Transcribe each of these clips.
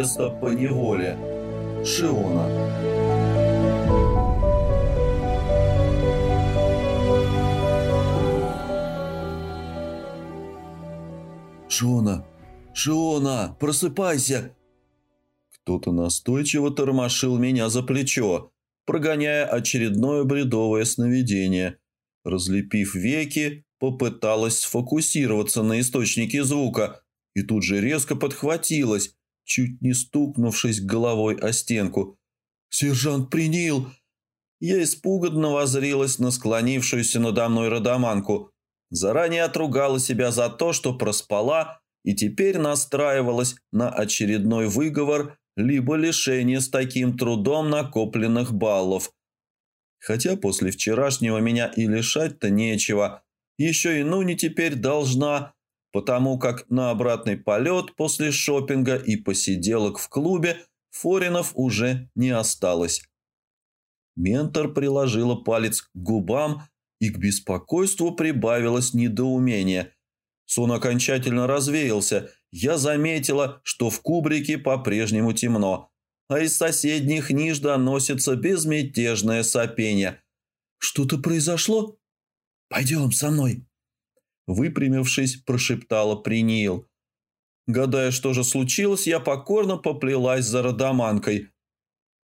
невеста по неволе. Шиона. «Шиона! Шиона! Просыпайся!» Кто-то настойчиво тормошил меня за плечо, прогоняя очередное бредовое сновидение. Разлепив веки, попыталась сфокусироваться на источнике звука и тут же резко подхватилась, чуть не стукнувшись головой о стенку. «Сержант Принил!» Я испуганно возрилась на склонившуюся надо мной родоманку. Заранее отругала себя за то, что проспала, и теперь настраивалась на очередной выговор либо лишение с таким трудом накопленных баллов. Хотя после вчерашнего меня и лишать-то нечего. Еще и Нуни теперь должна, потому как на обратный полет после шопинга и посиделок в клубе форинов уже не осталось. Ментор приложила палец к губам, и к беспокойству прибавилось недоумение. Сон окончательно развеялся. Я заметила, что в кубрике по-прежнему темно, а из соседних ниш доносится безмятежное сопение. «Что-то произошло?» «Пойдем со мной», выпрямившись, прошептала Приниил. Гадая, что же случилось, я покорно поплелась за родоманкой.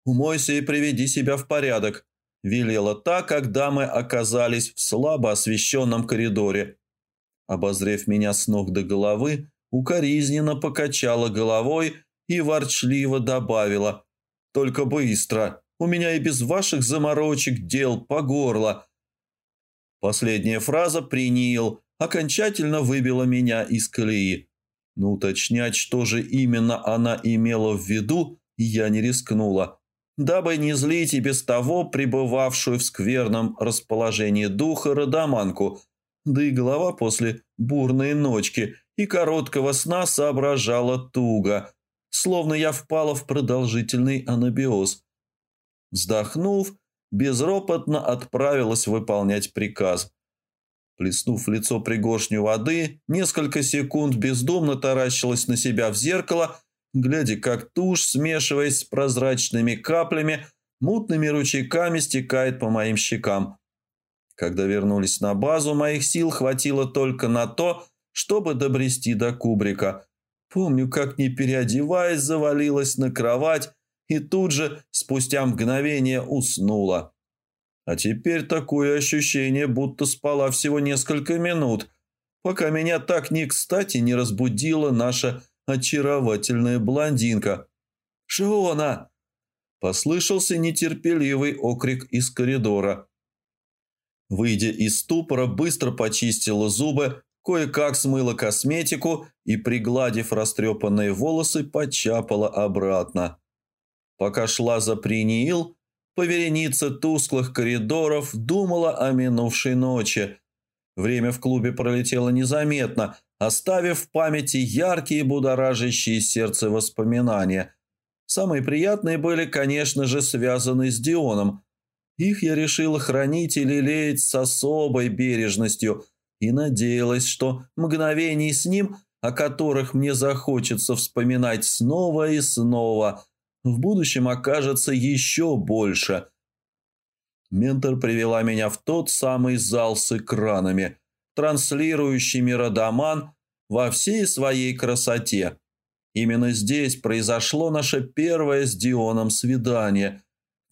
«Умойся и приведи себя в порядок», – велела та, когда мы оказались в слабо освещенном коридоре. Обозрев меня с ног до головы, укоризненно покачала головой и ворчливо добавила. «Только быстро, у меня и без ваших заморочек дел по горло». Последняя фраза принял окончательно выбила меня из колеи. Но уточнять, что же именно она имела в виду, я не рискнула, дабы не злить и без того пребывавшую в скверном расположении духа родоманку, да и голова после бурной ночки и короткого сна соображала туго, словно я впала в продолжительный анабиоз. Вздохнув, безропотно отправилась выполнять приказ – Плеснув в лицо пригоршню воды, несколько секунд бездумно таращилась на себя в зеркало, глядя, как тушь, смешиваясь с прозрачными каплями, мутными ручейками стекает по моим щекам. Когда вернулись на базу, моих сил хватило только на то, чтобы добрести до кубрика. Помню, как, не переодеваясь, завалилась на кровать и тут же, спустя мгновение, уснула. А теперь такое ощущение, будто спала всего несколько минут, пока меня так не кстати не разбудила наша очаровательная блондинка. «Шиона!» – послышался нетерпеливый окрик из коридора. Выйдя из ступора, быстро почистила зубы, кое-как смыла косметику и, пригладив растрепанные волосы, почапала обратно. Пока шла за Приниил, по веренице тусклых коридоров думала о минувшей ночи. Время в клубе пролетело незаметно, оставив в памяти яркие будоражащие сердце воспоминания. Самые приятные были, конечно же, связаны с Дионом. Их я решила хранить и лелеять с особой бережностью и надеялась, что мгновений с ним, о которых мне захочется вспоминать снова и снова – в будущем окажется еще больше. Ментор привела меня в тот самый зал с экранами, транслирующими родоман во всей своей красоте. Именно здесь произошло наше первое с Дионом свидание.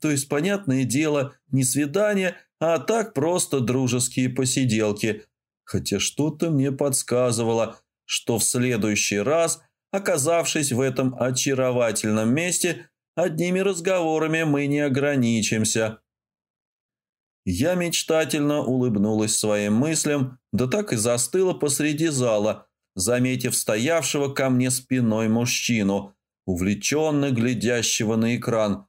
То есть, понятное дело, не свидание, а так просто дружеские посиделки. Хотя что-то мне подсказывало, что в следующий раз – Оказавшись в этом очаровательном месте, одними разговорами мы не ограничимся. Я мечтательно улыбнулась своим мыслям, да так и застыла посреди зала, заметив стоявшего ко мне спиной мужчину, увлеченно глядящего на экран.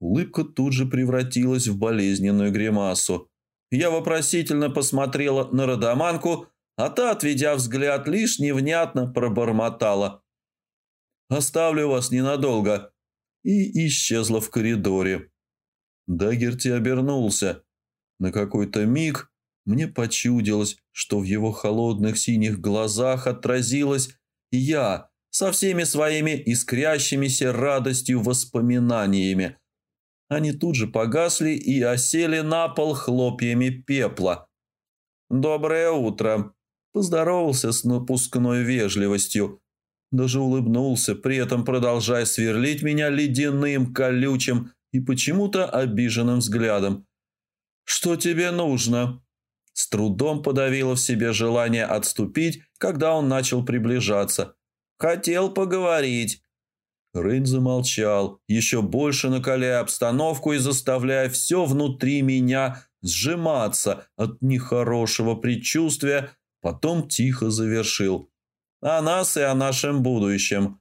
Улыбка тут же превратилась в болезненную гримасу. Я вопросительно посмотрела на Родоманку, а та, отведя взгляд, лишь невнятно пробормотала. «Оставлю вас ненадолго» и исчезла в коридоре. Дагерти обернулся. На какой-то миг мне почудилось, что в его холодных синих глазах отразилась я, со всеми своими искрящимися радостью воспоминаниями. Они тут же погасли и осели на пол хлопьями пепла. «Доброе утро!» – поздоровался с напускной вежливостью. Даже улыбнулся, при этом продолжая сверлить меня ледяным, колючим и почему-то обиженным взглядом. «Что тебе нужно?» С трудом подавила в себе желание отступить, когда он начал приближаться. «Хотел поговорить». Рейн замолчал, еще больше накаляя обстановку и заставляя все внутри меня сжиматься от нехорошего предчувствия, потом тихо завершил. «О нас и о нашем будущем».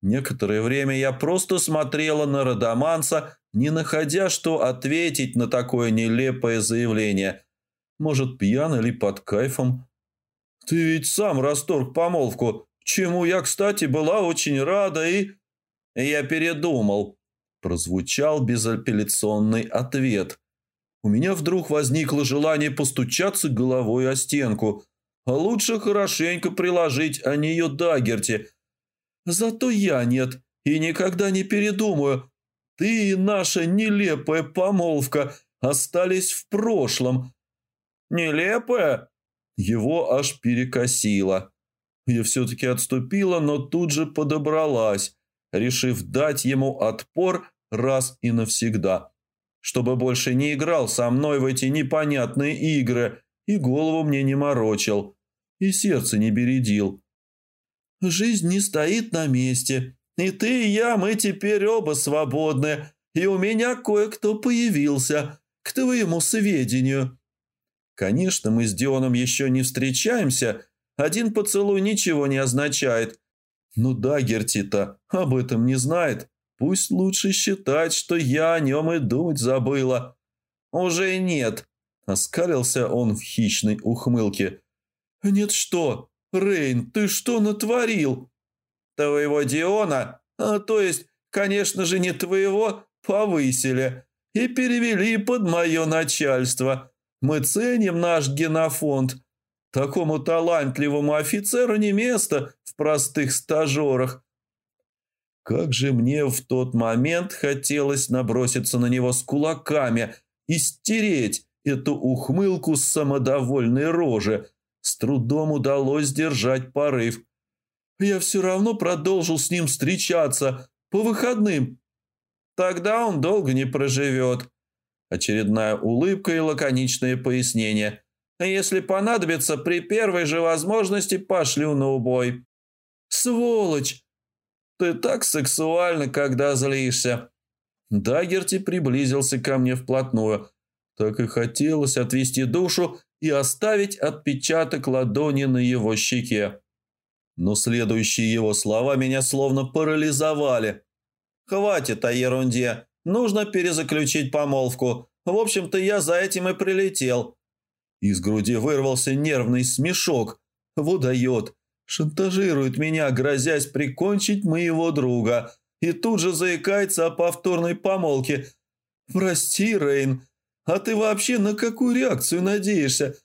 Некоторое время я просто смотрела на Родоманса, не находя, что ответить на такое нелепое заявление. Может, пьян или под кайфом. «Ты ведь сам расторг помолвку, чему я, кстати, была очень рада и...» «Я передумал», – прозвучал безапелляционный ответ. У меня вдруг возникло желание постучаться головой о стенку, лучше хорошенько приложить о нее Дагерти. Зато я нет и никогда не передумаю. Ты и наша нелепая помолвка остались в прошлом. Нелепая? Его аж перекосило. Я все-таки отступила, но тут же подобралась, решив дать ему отпор раз и навсегда чтобы больше не играл со мной в эти непонятные игры и голову мне не морочил, и сердце не бередил. Жизнь не стоит на месте, и ты и я, мы теперь оба свободны, и у меня кое-кто появился, к твоему сведению. Конечно, мы с Дионом еще не встречаемся, один поцелуй ничего не означает, но Дагерти-то об этом не знает. Пусть лучше считать, что я о нем и думать забыла. Уже нет. Оскалился он в хищной ухмылке. Нет что? Рейн, ты что натворил? Твоего Диона, а то есть, конечно же, не твоего, повысили и перевели под мое начальство. Мы ценим наш генофонд. Такому талантливому офицеру не место в простых стажерах. Как же мне в тот момент хотелось наброситься на него с кулаками и стереть эту ухмылку с самодовольной рожи. С трудом удалось сдержать порыв. Я все равно продолжил с ним встречаться по выходным. Тогда он долго не проживет. Очередная улыбка и лаконичное пояснение. Если понадобится, при первой же возможности пошлю на убой. «Сволочь!» Ты так сексуальна, когда злишься». Дагерти приблизился ко мне вплотную. Так и хотелось отвести душу и оставить отпечаток ладони на его щеке. Но следующие его слова меня словно парализовали. «Хватит о ерунде. Нужно перезаключить помолвку. В общем-то, я за этим и прилетел». Из груди вырвался нервный смешок. «Водает. Шантажирует меня, грозясь прикончить моего друга. И тут же заикается о повторной помолке. «Прости, Рейн, а ты вообще на какую реакцию надеешься?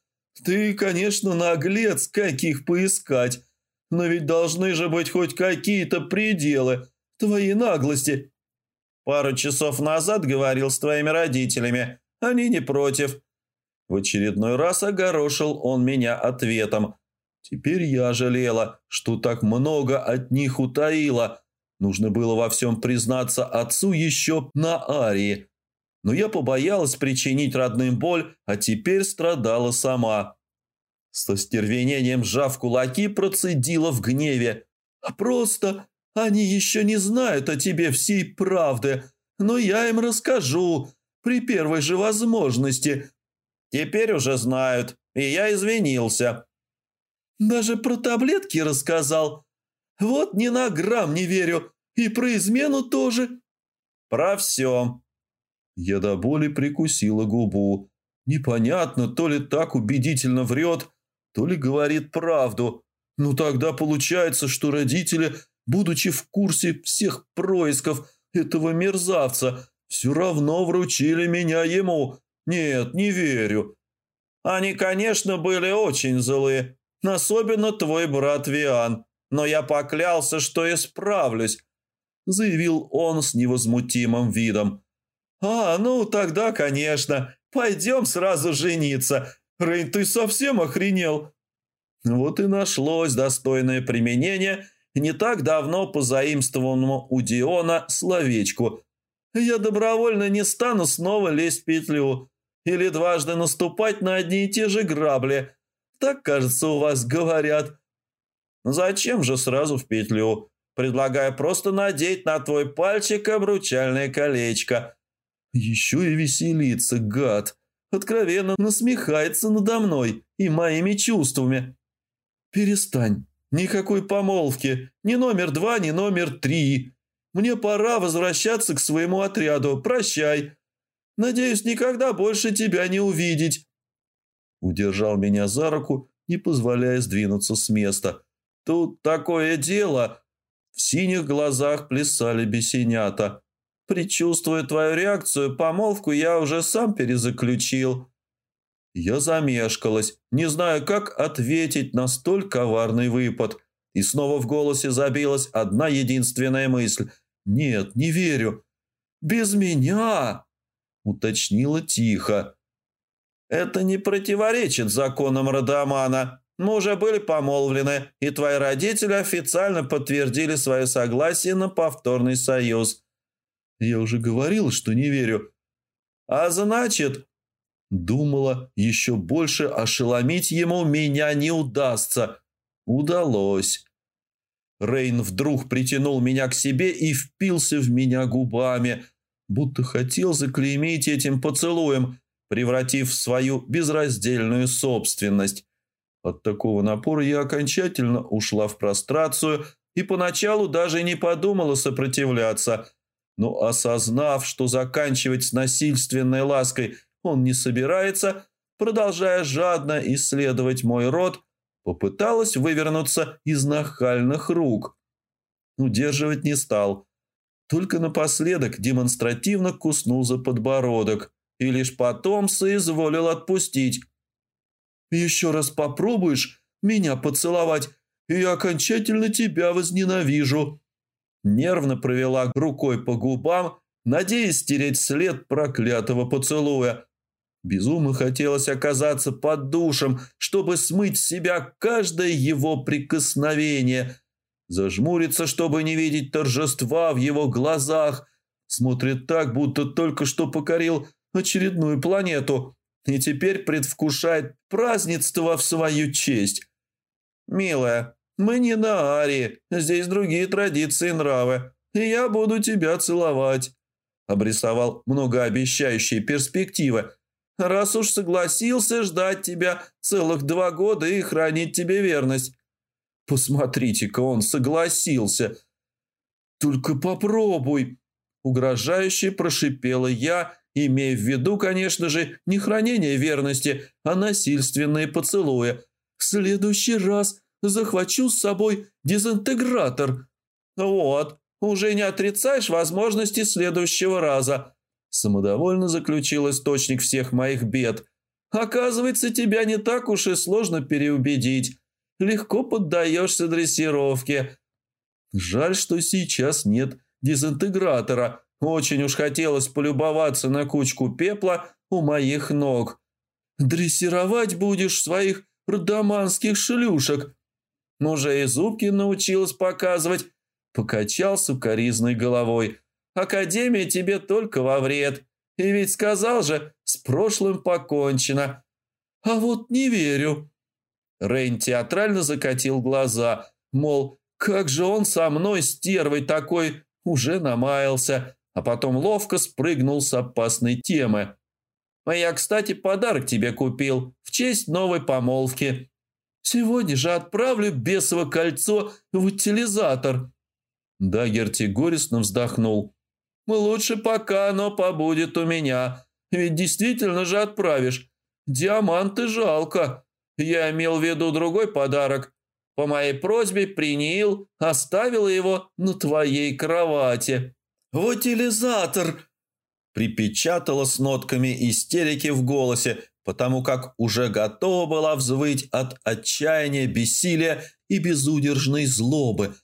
Ты, конечно, наглец, каких поискать. Но ведь должны же быть хоть какие-то пределы твоей наглости». «Пару часов назад говорил с твоими родителями. Они не против». В очередной раз огорошил он меня ответом – Теперь я жалела, что так много от них утаила. Нужно было во всем признаться отцу еще на Арии. Но я побоялась причинить родным боль, а теперь страдала сама. Со стервенением сжав кулаки, процедила в гневе. «А просто они еще не знают о тебе всей правды, но я им расскажу при первой же возможности». «Теперь уже знают, и я извинился», даже про таблетки рассказал. Вот ни на грамм не верю. И про измену тоже. Про все. Я до боли прикусила губу. Непонятно, то ли так убедительно врет, то ли говорит правду. Ну тогда получается, что родители, будучи в курсе всех происков этого мерзавца, все равно вручили меня ему. Нет, не верю. Они, конечно, были очень злые, Особенно твой брат Виан. но я поклялся, что исправлюсь», — заявил он с невозмутимым видом. «А, ну тогда, конечно, пойдем сразу жениться. Рейн, ты совсем охренел?» Вот и нашлось достойное применение не так давно позаимствованному у Диона словечку. «Я добровольно не стану снова лезть в петлю или дважды наступать на одни и те же грабли. Так, кажется, у вас говорят». «Зачем же сразу в петлю?» Предлагаю просто надеть на твой пальчик обручальное колечко. Еще и веселиться, гад. Откровенно насмехается надо мной и моими чувствами. Перестань. Никакой помолвки. Ни номер два, ни номер три. Мне пора возвращаться к своему отряду. Прощай. Надеюсь, никогда больше тебя не увидеть. Удержал меня за руку, не позволяя сдвинуться с места. Тут такое дело. В синих глазах плясали бесенята. Предчувствуя твою реакцию, помолвку я уже сам перезаключил. Я замешкалась, не знаю, как ответить на столь коварный выпад. И снова в голосе забилась одна единственная мысль. «Нет, не верю». «Без меня!» – уточнила тихо. «Это не противоречит законам Радамана», мы уже были помолвлены, и твои родители официально подтвердили свое согласие на повторный союз. Я уже говорил, что не верю. А значит, думала, еще больше ошеломить ему меня не удастся. Удалось. Рейн вдруг притянул меня к себе и впился в меня губами, будто хотел заклеймить этим поцелуем, превратив в свою безраздельную собственность. От такого напора я окончательно ушла в прострацию и поначалу даже не подумала сопротивляться. Но осознав, что заканчивать с насильственной лаской он не собирается, продолжая жадно исследовать мой рот, попыталась вывернуться из нахальных рук. Удерживать не стал. Только напоследок демонстративно куснул за подбородок и лишь потом соизволил отпустить. Еще раз попробуешь меня поцеловать, и я окончательно тебя возненавижу». Нервно провела рукой по губам, надеясь стереть след проклятого поцелуя. Безумно хотелось оказаться под душем, чтобы смыть с себя каждое его прикосновение. Зажмуриться, чтобы не видеть торжества в его глазах. Смотрит так, будто только что покорил очередную планету и теперь предвкушает празднество в свою честь. «Милая, мы не на Арии, здесь другие традиции и нравы, и я буду тебя целовать», – обрисовал многообещающие перспективы. «Раз уж согласился ждать тебя целых два года и хранить тебе верность». «Посмотрите-ка, он согласился». «Только попробуй», – угрожающе прошипела я имея в виду, конечно же, не хранение верности, а насильственные поцелуи. В следующий раз захвачу с собой дезинтегратор. Вот, уже не отрицаешь возможности следующего раза. Самодовольно заключил источник всех моих бед. Оказывается, тебя не так уж и сложно переубедить. Легко поддаешься дрессировке. Жаль, что сейчас нет дезинтегратора, очень уж хотелось полюбоваться на кучку пепла у моих ног. «Дрессировать будешь своих родоманских шлюшек!» Уже и зубки научилась показывать. Покачался коризной головой. «Академия тебе только во вред. И ведь сказал же, с прошлым покончено». «А вот не верю». Рейн театрально закатил глаза, мол, как же он со мной, стервой такой, уже намаялся а потом ловко спрыгнул с опасной темы. «А я, кстати, подарок тебе купил в честь новой помолвки. Сегодня же отправлю бесово кольцо в утилизатор». Дагерти горестно вздохнул. «Лучше пока оно побудет у меня, ведь действительно же отправишь. Диаманты жалко. Я имел в виду другой подарок. По моей просьбе принял, оставила его на твоей кровати». «В утилизатор!» припечатала с нотками истерики в голосе, потому как уже готова была взвыть от отчаяния, бессилия и безудержной злобы.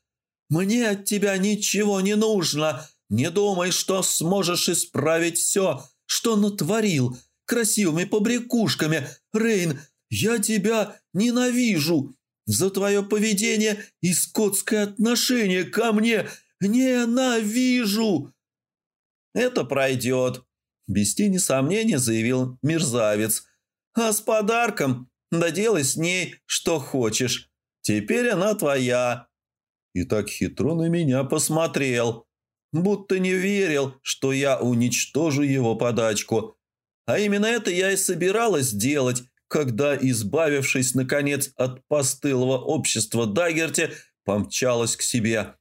«Мне от тебя ничего не нужно. Не думай, что сможешь исправить все, что натворил красивыми побрякушками. Рейн, я тебя ненавижу за твое поведение и скотское отношение ко мне. Ненавижу!» «Это пройдет», – без тени сомнения заявил мерзавец. «А с подарком? Да делай с ней, что хочешь. Теперь она твоя». И так хитро на меня посмотрел, будто не верил, что я уничтожу его подачку. А именно это я и собиралась делать, когда, избавившись, наконец, от постылого общества Дагерти, помчалась к себе.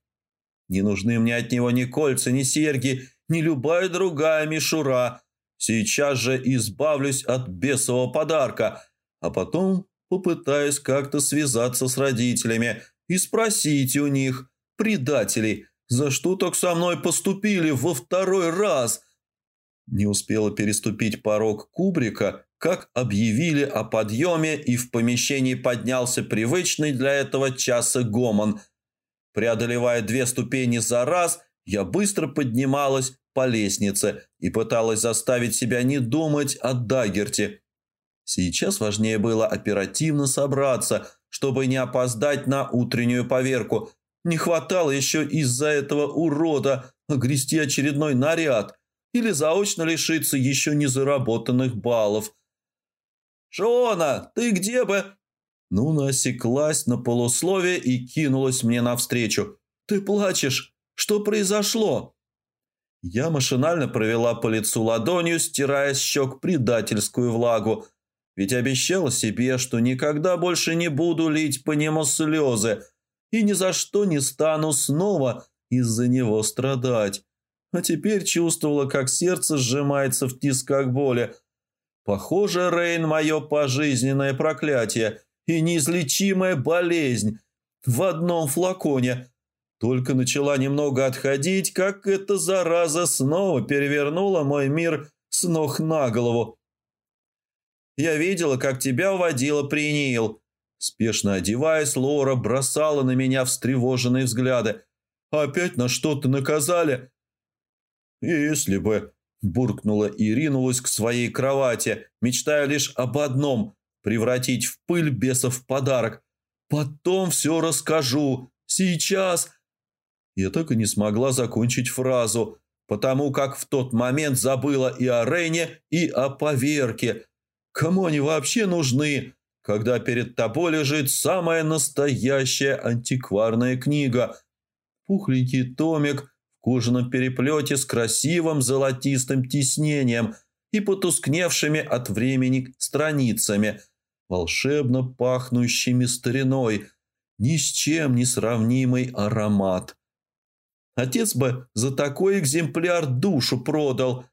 Не нужны мне от него ни кольца, ни серьги, ни любая другая мишура. Сейчас же избавлюсь от бесового подарка, а потом попытаюсь как-то связаться с родителями и спросить у них, предателей, за что так со мной поступили во второй раз – не успела переступить порог кубрика, как объявили о подъеме, и в помещении поднялся привычный для этого часа гомон. Преодолевая две ступени за раз, я быстро поднималась по лестнице и пыталась заставить себя не думать о Дагерте. Сейчас важнее было оперативно собраться, чтобы не опоздать на утреннюю поверку. Не хватало еще из-за этого урода огрести очередной наряд или заочно лишиться еще не заработанных баллов. «Шона, ты где бы?» Нуна осеклась на полусловие и кинулась мне навстречу. «Ты плачешь? Что произошло?» Я машинально провела по лицу ладонью, стирая с щек предательскую влагу. Ведь обещала себе, что никогда больше не буду лить по нему слезы и ни за что не стану снова из-за него страдать а теперь чувствовала, как сердце сжимается в тисках боли. Похоже, Рейн – мое пожизненное проклятие и неизлечимая болезнь в одном флаконе. Только начала немного отходить, как эта зараза снова перевернула мой мир с ног на голову. «Я видела, как тебя уводила Принил». Спешно одеваясь, Лора бросала на меня встревоженные взгляды. «Опять на что-то наказали?» «Если бы...» – буркнула и ринулась к своей кровати, мечтая лишь об одном – превратить в пыль бесов в подарок. «Потом все расскажу. Сейчас...» Я так и не смогла закончить фразу, потому как в тот момент забыла и о Рейне, и о поверке. Кому они вообще нужны, когда перед тобой лежит самая настоящая антикварная книга? Пухленький томик – кожаном переплете с красивым золотистым тиснением и потускневшими от времени страницами, волшебно пахнущими стариной, ни с чем не сравнимый аромат. Отец бы за такой экземпляр душу продал.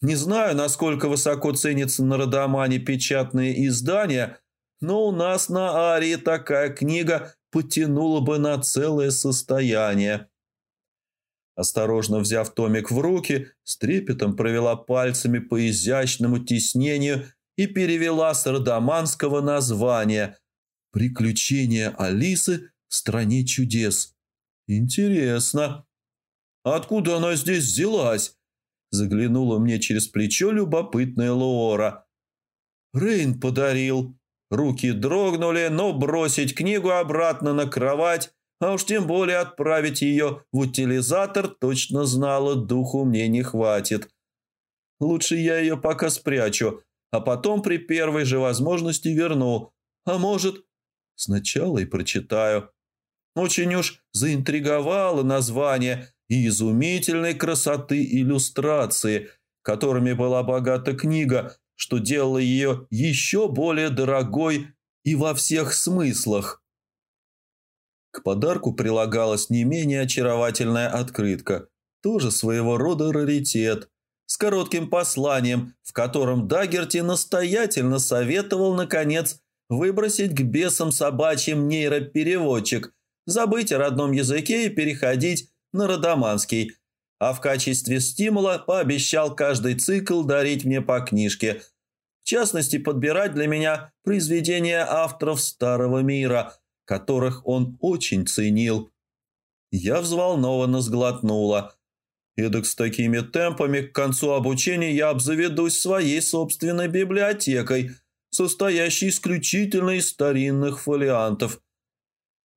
Не знаю, насколько высоко ценятся на Родомане печатные издания, но у нас на Арии такая книга потянула бы на целое состояние. Осторожно взяв томик в руки, с трепетом провела пальцами по изящному тиснению и перевела с родоманского названия «Приключения Алисы в стране чудес». «Интересно. Откуда она здесь взялась?» Заглянула мне через плечо любопытная Лора. «Рейн подарил». Руки дрогнули, но бросить книгу обратно на кровать а уж тем более отправить ее в утилизатор точно знала, духу мне не хватит. Лучше я ее пока спрячу, а потом при первой же возможности верну. А может, сначала и прочитаю. Очень уж заинтриговало название и изумительной красоты иллюстрации, которыми была богата книга, что делало ее еще более дорогой и во всех смыслах. К подарку прилагалась не менее очаровательная открытка, тоже своего рода раритет, с коротким посланием, в котором Дагерти настоятельно советовал, наконец, выбросить к бесам собачьим нейропереводчик, забыть о родном языке и переходить на родоманский. а в качестве стимула пообещал каждый цикл дарить мне по книжке. В частности, подбирать для меня произведения авторов Старого Мира, которых он очень ценил. Я взволнованно сглотнула. Эдак с такими темпами к концу обучения я обзаведусь своей собственной библиотекой, состоящей исключительно из старинных фолиантов.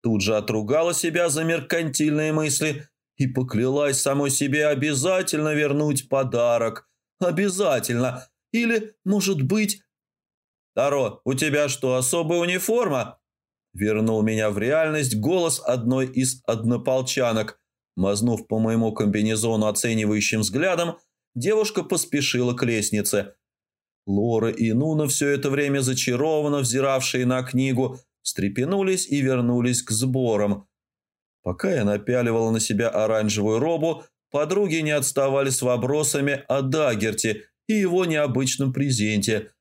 Тут же отругала себя за меркантильные мысли и поклялась самой себе обязательно вернуть подарок. Обязательно. Или, может быть... «Таро, у тебя что, особая униформа?» Вернул меня в реальность голос одной из однополчанок. Мазнув по моему комбинезону оценивающим взглядом, девушка поспешила к лестнице. Лора и Нуна, все это время зачарованно взиравшие на книгу, встрепенулись и вернулись к сборам. Пока я напяливала на себя оранжевую робу, подруги не отставали с вопросами о Дагерте и его необычном презенте.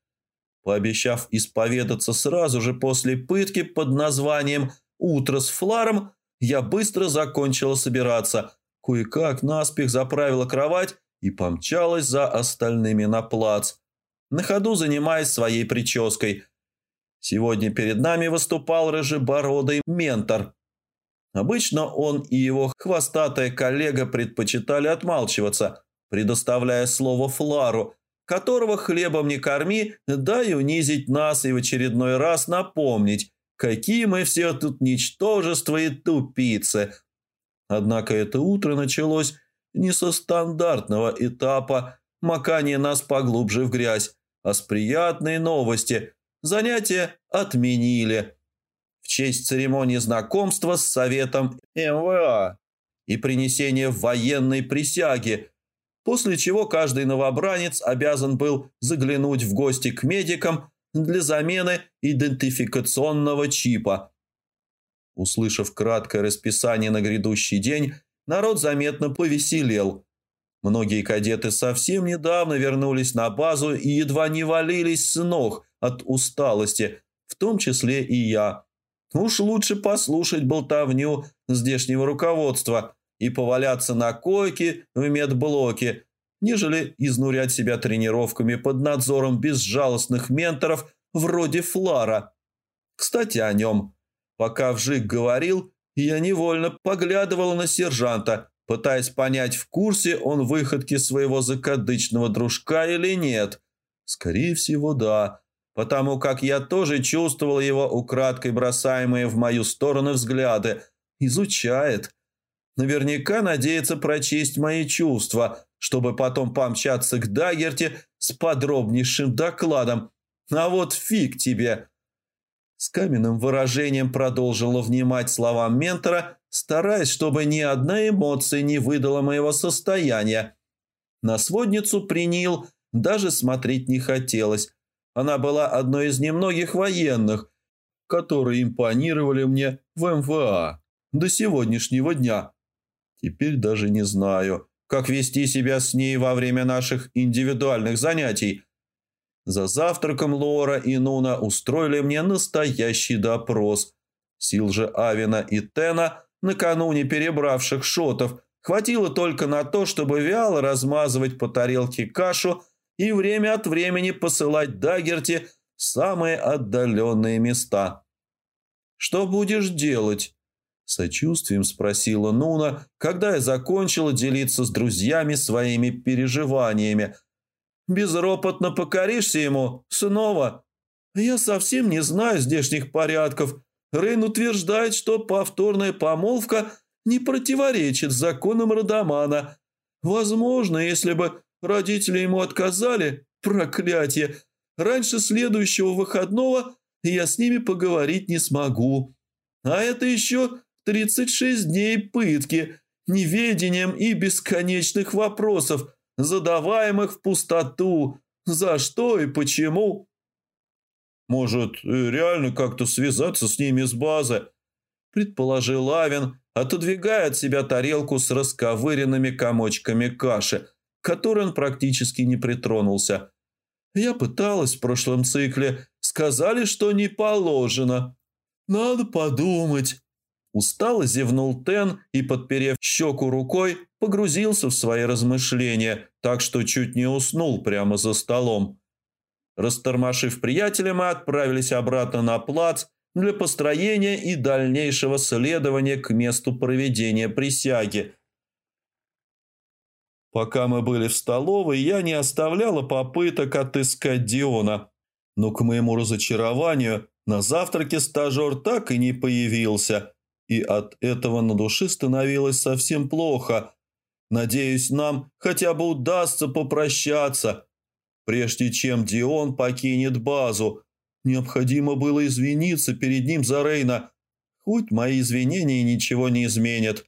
Пообещав исповедаться сразу же после пытки под названием «Утро с фларом», я быстро закончила собираться, кое-как наспех заправила кровать и помчалась за остальными на плац, на ходу занимаясь своей прической – Сегодня перед нами выступал рыжебородый ментор. Обычно он и его хвостатая коллега предпочитали отмалчиваться, предоставляя слово Флару, которого хлебом не корми, дай унизить нас и в очередной раз напомнить, какие мы все тут ничтожества и тупицы. Однако это утро началось не со стандартного этапа макания нас поглубже в грязь, а с приятной новости – Занятия отменили в честь церемонии знакомства с Советом МВА и принесения военной присяги, после чего каждый новобранец обязан был заглянуть в гости к медикам для замены идентификационного чипа. Услышав краткое расписание на грядущий день, народ заметно повеселел. Многие кадеты совсем недавно вернулись на базу и едва не валились с ног от усталости, в том числе и я. Уж лучше послушать болтовню здешнего руководства и поваляться на койке в медблоке, нежели изнурять себя тренировками под надзором безжалостных менторов вроде Флара. Кстати, о нем. Пока Вжик говорил, я невольно поглядывал на сержанта, пытаясь понять, в курсе он выходки своего закадычного дружка или нет. Скорее всего, да потому как я тоже чувствовал его украдкой бросаемые в мою сторону взгляды. Изучает. Наверняка надеется прочесть мои чувства, чтобы потом помчаться к Дагерте с подробнейшим докладом. А вот фиг тебе!» С каменным выражением продолжила внимать словам ментора, стараясь, чтобы ни одна эмоция не выдала моего состояния. На сводницу принял, даже смотреть не хотелось, она была одной из немногих военных, которые импонировали мне в МВА до сегодняшнего дня. Теперь даже не знаю, как вести себя с ней во время наших индивидуальных занятий. За завтраком Лора и Нуна устроили мне настоящий допрос. Сил же Авина и Тена, накануне перебравших шотов, хватило только на то, чтобы вяло размазывать по тарелке кашу и время от времени посылать Дагерти самые отдаленные места. «Что будешь делать?» Сочувствием спросила Нуна, когда я закончила делиться с друзьями своими переживаниями. «Безропотно покоришься ему? Снова?» «Я совсем не знаю здешних порядков. Рейн утверждает, что повторная помолвка не противоречит законам Родомана. Возможно, если бы Родители ему отказали? Проклятие! Раньше следующего выходного я с ними поговорить не смогу. А это еще 36 дней пытки, неведением и бесконечных вопросов, задаваемых в пустоту. За что и почему? Может, реально как-то связаться с ними с базы? Предположил Авен, отодвигая от себя тарелку с расковыренными комочками каши – которой он практически не притронулся. Я пыталась в прошлом цикле, сказали, что не положено. Надо подумать. Устало зевнул Тен и, подперев щеку рукой, погрузился в свои размышления, так что чуть не уснул прямо за столом. Растормошив приятеля, мы отправились обратно на плац для построения и дальнейшего следования к месту проведения присяги. Пока мы были в столовой, я не оставляла попыток отыскать Диона. Но к моему разочарованию на завтраке стажер так и не появился, и от этого на душе становилось совсем плохо. Надеюсь, нам хотя бы удастся попрощаться, прежде чем Дион покинет базу. Необходимо было извиниться перед ним за Рейна, хоть мои извинения ничего не изменят.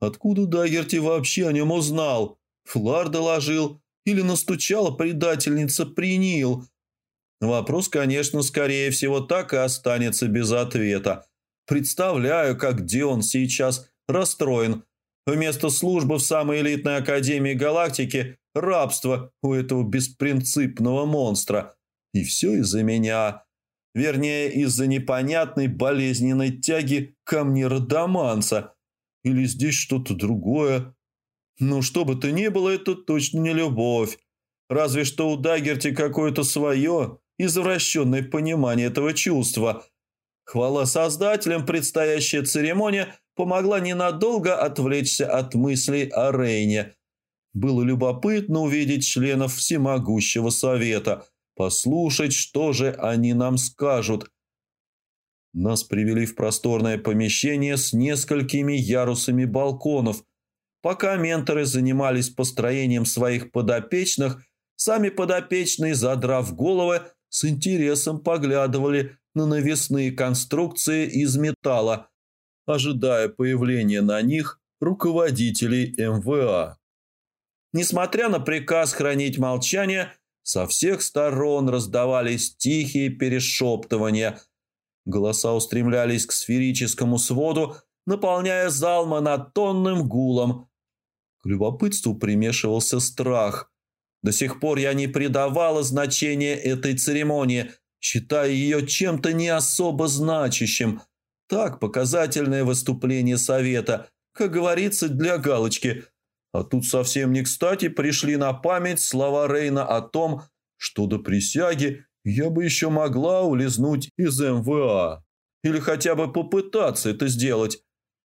Откуда Дагерти вообще о нем узнал? Флар доложил или настучала предательница Принил? Вопрос, конечно, скорее всего, так и останется без ответа. Представляю, как Дион сейчас расстроен. Вместо службы в самой элитной академии галактики – рабство у этого беспринципного монстра. И все из-за меня. Вернее, из-за непонятной болезненной тяги ко мне родоманца. Или здесь что-то другое. Ну, что бы то ни было, это точно не любовь. Разве что у Дагерти какое-то свое, извращенное понимание этого чувства. Хвала создателям, предстоящая церемония помогла ненадолго отвлечься от мыслей о Рейне. Было любопытно увидеть членов всемогущего совета, послушать, что же они нам скажут. Нас привели в просторное помещение с несколькими ярусами балконов – Пока менторы занимались построением своих подопечных, сами подопечные, задрав головы, с интересом поглядывали на навесные конструкции из металла, ожидая появления на них руководителей МВА. Несмотря на приказ хранить молчание, со всех сторон раздавались тихие перешептывания. Голоса устремлялись к сферическому своду, наполняя зал монотонным гулом, к любопытству примешивался страх. До сих пор я не придавала значения этой церемонии, считая ее чем-то не особо значащим. Так, показательное выступление совета, как говорится, для галочки. А тут совсем не кстати пришли на память слова Рейна о том, что до присяги я бы еще могла улизнуть из МВА. Или хотя бы попытаться это сделать.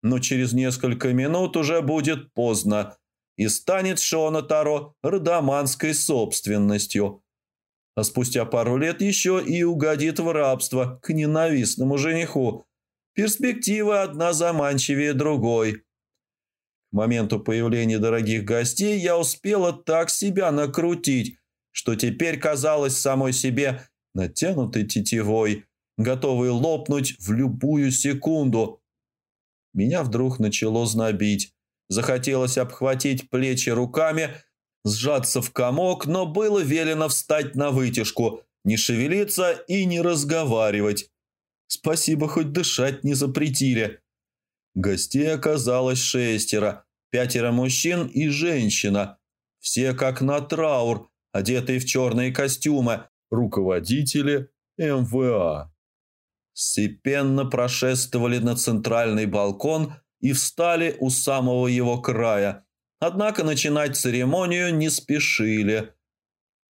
Но через несколько минут уже будет поздно и станет Шона Таро родоманской собственностью. А спустя пару лет еще и угодит в рабство к ненавистному жениху. Перспективы одна заманчивее другой. К моменту появления дорогих гостей я успела так себя накрутить, что теперь казалось самой себе натянутой тетивой, готовой лопнуть в любую секунду. Меня вдруг начало знобить. Захотелось обхватить плечи руками, сжаться в комок, но было велено встать на вытяжку, не шевелиться и не разговаривать. Спасибо, хоть дышать не запретили. Гостей оказалось шестеро, пятеро мужчин и женщина. Все как на траур, одетые в черные костюмы, руководители МВА. Степенно прошествовали на центральный балкон и встали у самого его края. Однако начинать церемонию не спешили.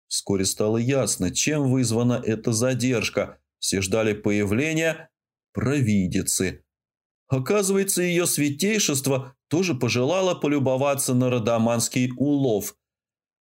Вскоре стало ясно, чем вызвана эта задержка. Все ждали появления провидицы. Оказывается, ее святейшество тоже пожелало полюбоваться на родоманский улов.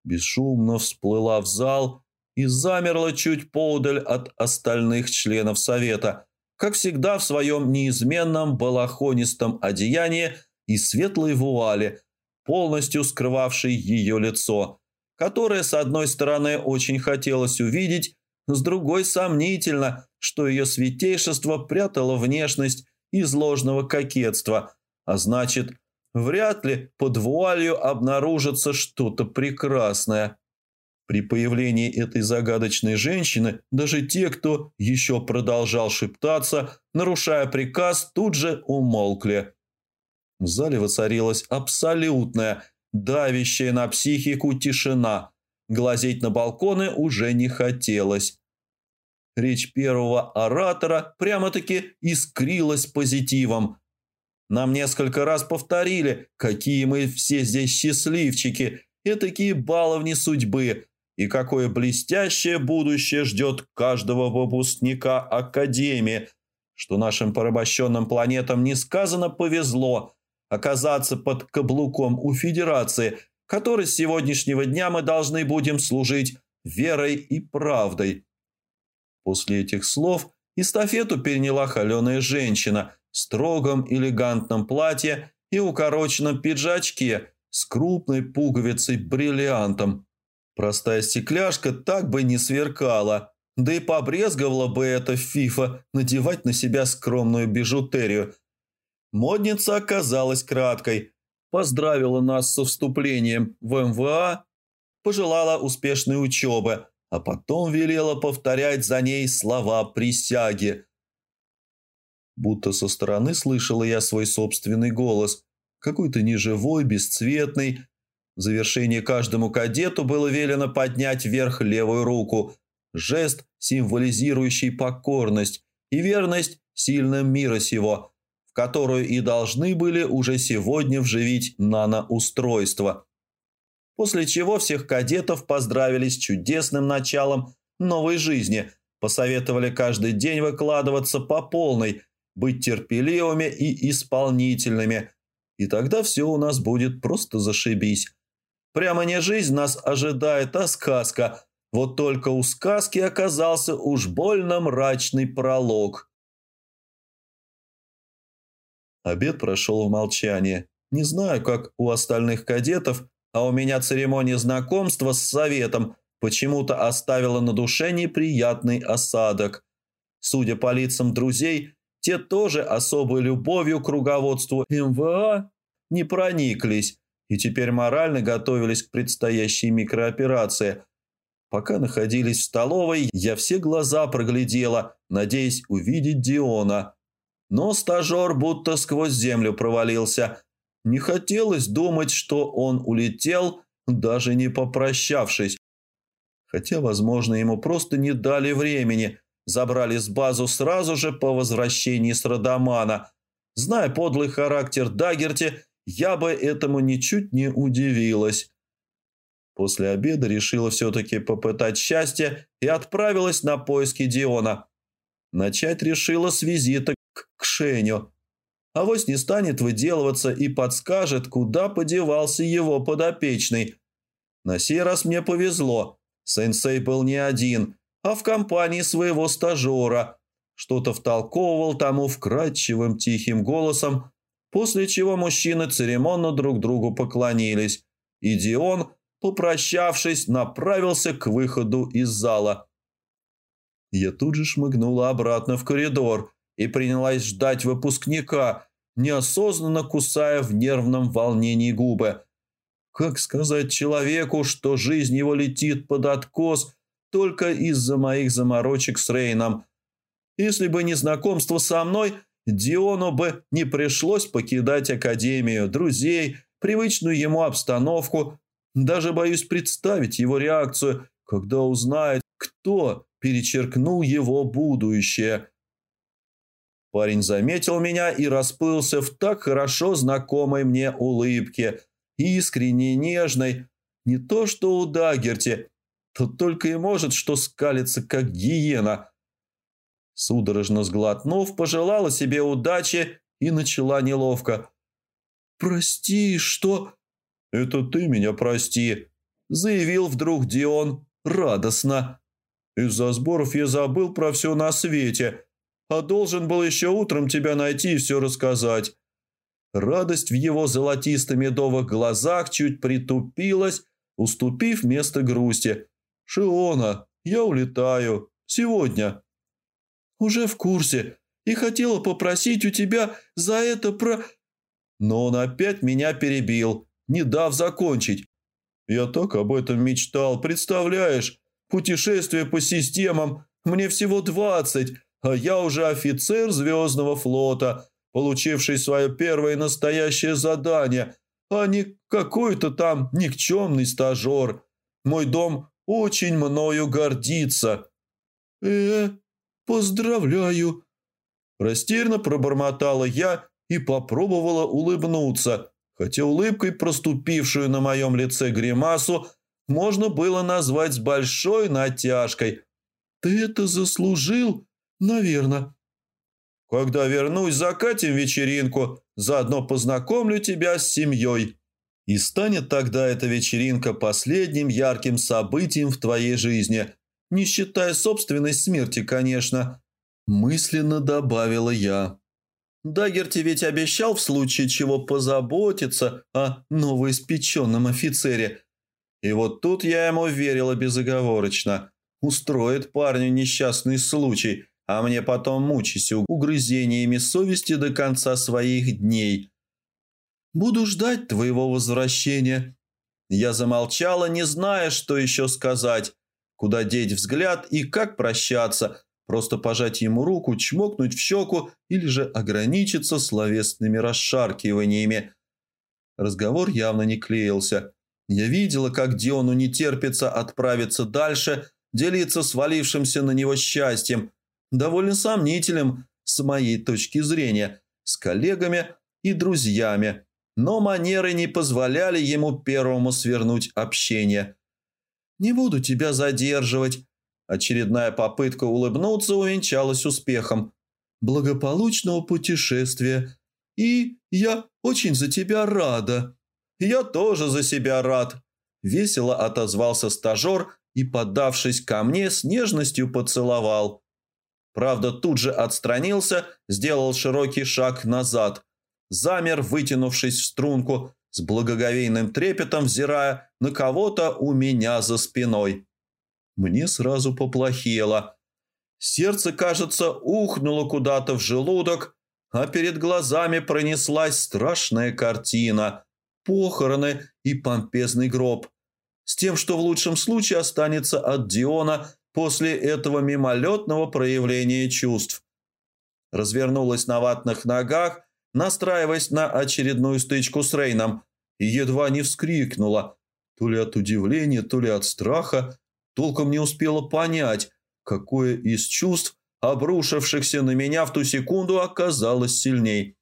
Бесшумно всплыла в зал и замерла чуть поудаль от остальных членов совета – как всегда в своем неизменном балахонистом одеянии и светлой вуале, полностью скрывавшей ее лицо, которое, с одной стороны, очень хотелось увидеть, с другой сомнительно, что ее святейшество прятало внешность из ложного кокетства, а значит, вряд ли под вуалью обнаружится что-то прекрасное. При появлении этой загадочной женщины даже те, кто еще продолжал шептаться, нарушая приказ, тут же умолкли. В зале воцарилась абсолютная, давящая на психику тишина. Глазеть на балконы уже не хотелось. Речь первого оратора прямо-таки искрилась позитивом. Нам несколько раз повторили, какие мы все здесь счастливчики и такие баловни судьбы, и какое блестящее будущее ждет каждого выпускника Академии, что нашим порабощенным планетам несказанно повезло оказаться под каблуком у Федерации, которой с сегодняшнего дня мы должны будем служить верой и правдой. После этих слов эстафету переняла холеная женщина в строгом элегантном платье и укороченном пиджачке с крупной пуговицей-бриллиантом. Простая стекляшка так бы не сверкала, да и побрезговала бы эта фифа надевать на себя скромную бижутерию. Модница оказалась краткой, поздравила нас со вступлением в МВА, пожелала успешной учебы, а потом велела повторять за ней слова присяги. Будто со стороны слышала я свой собственный голос, какой-то неживой, бесцветный. В завершение каждому кадету было велено поднять вверх левую руку, жест, символизирующий покорность и верность сильным мира сего, в которую и должны были уже сегодня вживить наноустройство. После чего всех кадетов поздравили с чудесным началом новой жизни, посоветовали каждый день выкладываться по полной, быть терпеливыми и исполнительными – и тогда все у нас будет просто зашибись. Прямо не жизнь нас ожидает, а сказка. Вот только у сказки оказался уж больно мрачный пролог. Обед прошел в молчании. Не знаю, как у остальных кадетов, а у меня церемония знакомства с советом почему-то оставила на душе неприятный осадок. Судя по лицам друзей, те тоже особой любовью к руководству МВА не прониклись и теперь морально готовились к предстоящей микрооперации. Пока находились в столовой, я все глаза проглядела, надеясь увидеть Диона. Но стажер будто сквозь землю провалился. Не хотелось думать, что он улетел, даже не попрощавшись. Хотя, возможно, ему просто не дали времени – Забрали с базу сразу же по возвращении с Радамана. Зная подлый характер Дагерти, я бы этому ничуть не удивилась. После обеда решила все-таки попытать счастье и отправилась на поиски Диона. Начать решила с визита к Кшеню. Авось не станет выделываться и подскажет, куда подевался его подопечный. На сей раз мне повезло. Сенсей был не один – а в компании своего стажера. Что-то втолковывал тому вкрадчивым тихим голосом, после чего мужчины церемонно друг другу поклонились, и Дион, попрощавшись, направился к выходу из зала. Я тут же шмыгнула обратно в коридор и принялась ждать выпускника, неосознанно кусая в нервном волнении губы. Как сказать человеку, что жизнь его летит под откос только из-за моих заморочек с Рейном. Если бы не знакомство со мной, Диону бы не пришлось покидать академию, друзей, привычную ему обстановку. Даже боюсь представить его реакцию, когда узнает, кто перечеркнул его будущее. Парень заметил меня и расплылся в так хорошо знакомой мне улыбке, искренней, нежной, не то что у Дагерти, Тут только и может что скалиться, как гиена. Судорожно сглотнув, пожелала себе удачи и начала неловко. «Прости, что...» «Это ты меня прости», — заявил вдруг Дион радостно. «Из-за сборов я забыл про все на свете, а должен был еще утром тебя найти и все рассказать». Радость в его золотисто-медовых глазах чуть притупилась, уступив место грусти. «Шиона, я улетаю. Сегодня». «Уже в курсе. И хотела попросить у тебя за это про...» Но он опять меня перебил, не дав закончить. «Я так об этом мечтал, представляешь? Путешествие по системам. Мне всего двадцать, а я уже офицер Звездного флота, получивший свое первое настоящее задание, а не какой-то там никчемный стажер. Мой дом очень мною гордится». «Э, поздравляю!» Растерянно пробормотала я и попробовала улыбнуться, хотя улыбкой, проступившую на моем лице гримасу, можно было назвать с большой натяжкой. «Ты это заслужил, наверное». «Когда вернусь, закатим вечеринку, заодно познакомлю тебя с семьей». И станет тогда эта вечеринка последним ярким событием в твоей жизни, не считая собственной смерти, конечно. Мысленно добавила я. Дагерти ведь обещал в случае чего позаботиться о новоиспеченном офицере. И вот тут я ему верила безоговорочно. Устроит парню несчастный случай, а мне потом мучайся угрызениями совести до конца своих дней. Буду ждать твоего возвращения». Я замолчала, не зная, что еще сказать, куда деть взгляд и как прощаться, просто пожать ему руку, чмокнуть в щеку или же ограничиться словесными расшаркиваниями. Разговор явно не клеился. Я видела, как Диону не терпится отправиться дальше, делиться свалившимся на него счастьем, довольно сомнительным с моей точки зрения, с коллегами и друзьями но манеры не позволяли ему первому свернуть общение. «Не буду тебя задерживать». Очередная попытка улыбнуться увенчалась успехом. «Благополучного путешествия. И я очень за тебя рада». «Я тоже за себя рад», – весело отозвался стажер и, поддавшись ко мне, с нежностью поцеловал. Правда, тут же отстранился, сделал широкий шаг назад – замер, вытянувшись в струнку, с благоговейным трепетом взирая на кого-то у меня за спиной. Мне сразу поплохело. Сердце, кажется, ухнуло куда-то в желудок, а перед глазами пронеслась страшная картина – похороны и помпезный гроб. С тем, что в лучшем случае останется от Диона после этого мимолетного проявления чувств. Развернулась на ватных ногах настраиваясь на очередную стычку с Рейном, и едва не вскрикнула, то ли от удивления, то ли от страха, толком не успела понять, какое из чувств, обрушившихся на меня в ту секунду, оказалось сильней.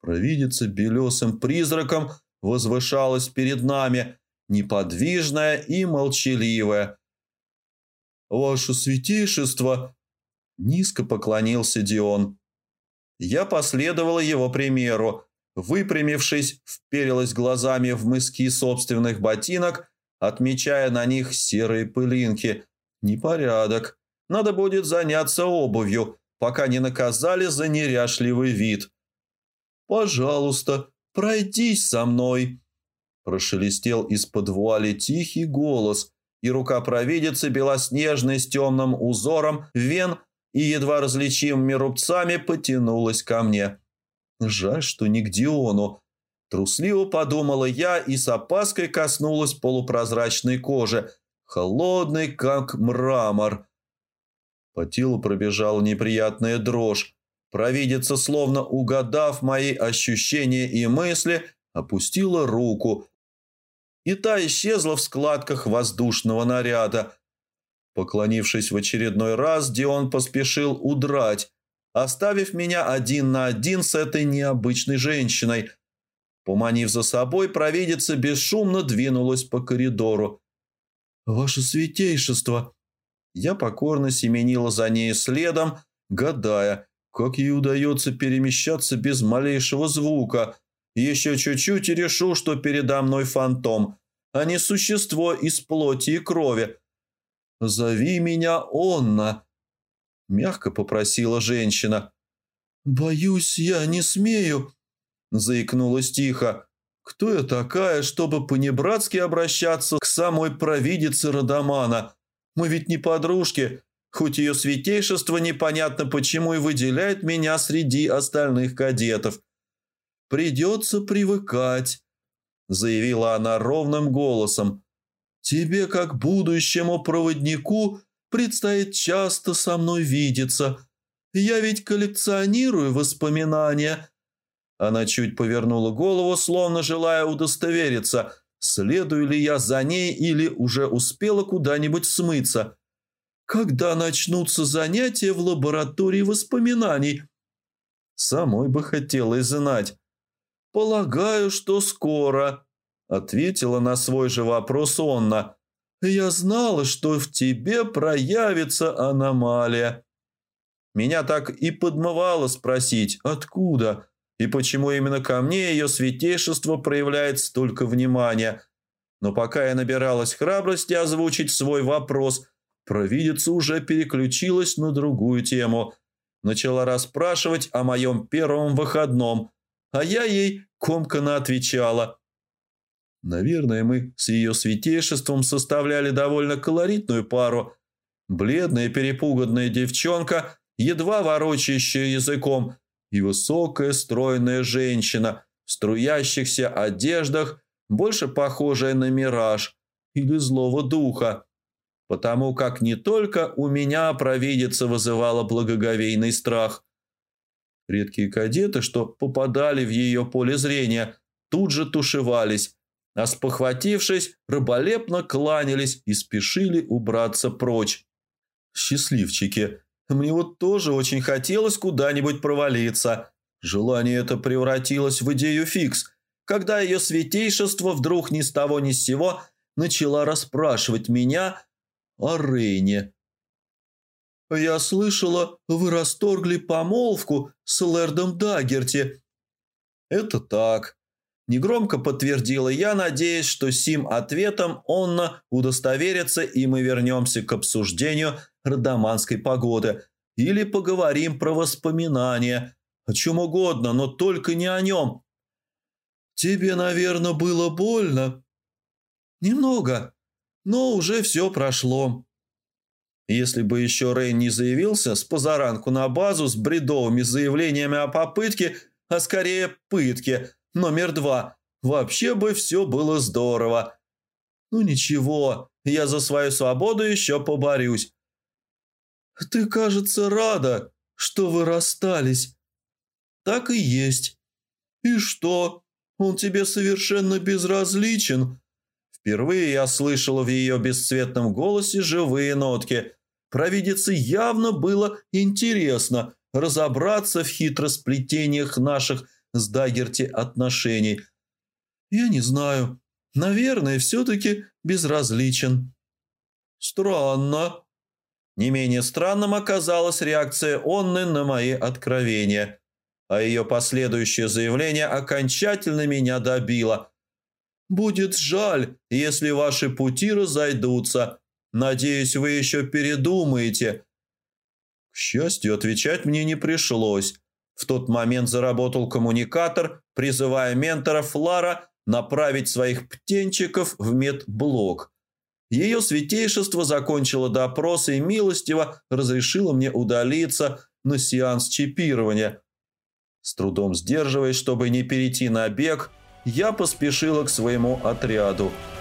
Провидица белесым призраком возвышалась перед нами, неподвижная и молчаливая. «Ваше святейшество!» – низко поклонился Дион. Я последовала его примеру. Выпрямившись, вперилась глазами в мыски собственных ботинок, отмечая на них серые пылинки. Непорядок. Надо будет заняться обувью, пока не наказали за неряшливый вид. «Пожалуйста, пройдись со мной!» Прошелестел из-под вуали тихий голос, и рука провидицы белоснежной с темным узором вен и едва различимыми рубцами потянулась ко мне. Жаль, что не к Диону. Трусливо подумала я и с опаской коснулась полупрозрачной кожи, холодной, как мрамор. По телу пробежала неприятная дрожь. Провидица, словно угадав мои ощущения и мысли, опустила руку, и та исчезла в складках воздушного наряда, Поклонившись в очередной раз, Дион поспешил удрать, оставив меня один на один с этой необычной женщиной. Поманив за собой, провидица бесшумно двинулась по коридору. «Ваше святейшество!» Я покорно семенила за ней следом, гадая, как ей удается перемещаться без малейшего звука. Еще чуть-чуть и решу, что передо мной фантом, а не существо из плоти и крови, «Зови меня Онна», – мягко попросила женщина. «Боюсь, я не смею», – заикнулась тихо. «Кто я такая, чтобы понебратски обращаться к самой провидице Родомана? Мы ведь не подружки, хоть ее святейшество непонятно почему и выделяет меня среди остальных кадетов. Придется привыкать», – заявила она ровным голосом. Тебе, как будущему проводнику, предстоит часто со мной видеться. Я ведь коллекционирую воспоминания». Она чуть повернула голову, словно желая удостовериться, следую ли я за ней или уже успела куда-нибудь смыться. «Когда начнутся занятия в лаборатории воспоминаний?» Самой бы хотелось знать. «Полагаю, что скоро», — ответила на свой же вопрос Онна. «Я знала, что в тебе проявится аномалия». Меня так и подмывало спросить, откуда и почему именно ко мне ее святейшество проявляет столько внимания. Но пока я набиралась храбрости озвучить свой вопрос, провидица уже переключилась на другую тему. Начала расспрашивать о моем первом выходном, а я ей комканно отвечала. Наверное, мы с ее святейшеством составляли довольно колоритную пару. Бледная перепуганная девчонка, едва ворочающая языком, и высокая стройная женщина в струящихся одеждах, больше похожая на мираж или злого духа, потому как не только у меня провидица вызывала благоговейный страх. Редкие кадеты, что попадали в ее поле зрения, тут же тушевались, а спохватившись, рыболепно кланялись и спешили убраться прочь. Счастливчики! Мне вот тоже очень хотелось куда-нибудь провалиться. Желание это превратилось в идею фикс, когда ее святейшество вдруг ни с того ни с сего начала расспрашивать меня о Рейне. «Я слышала, вы расторгли помолвку с Лэрдом Даггерти». «Это так», – негромко подтвердила я, надеясь, что сим ответом Онна удостоверится, и мы вернемся к обсуждению родоманской погоды или поговорим про воспоминания, о чем угодно, но только не о нем. «Тебе, наверное, было больно?» «Немного, но уже все прошло». Если бы еще Рейн не заявился с позаранку на базу с бредовыми заявлениями о попытке, а скорее пытке, номер два, вообще бы все было здорово. Ну ничего, я за свою свободу еще поборюсь. «Ты, кажется, рада, что вы расстались». «Так и есть». «И что? Он тебе совершенно безразличен?» Впервые я слышала в ее бесцветном голосе живые нотки. Провидице явно было интересно разобраться в хитросплетениях наших с Дагерти отношений. «Я не знаю. Наверное, все-таки безразличен». «Странно», не менее странным оказалась реакция Онны на мои откровения, а ее последующее заявление окончательно меня добило. «Будет жаль, если ваши пути разойдутся. Надеюсь, вы еще передумаете». К счастью, отвечать мне не пришлось. В тот момент заработал коммуникатор, призывая ментора Флара направить своих птенчиков в медблок – ее святейшество закончило допрос и милостиво разрешило мне удалиться на сеанс чипирования. С трудом сдерживаясь, чтобы не перейти на бег, я поспешила к своему отряду –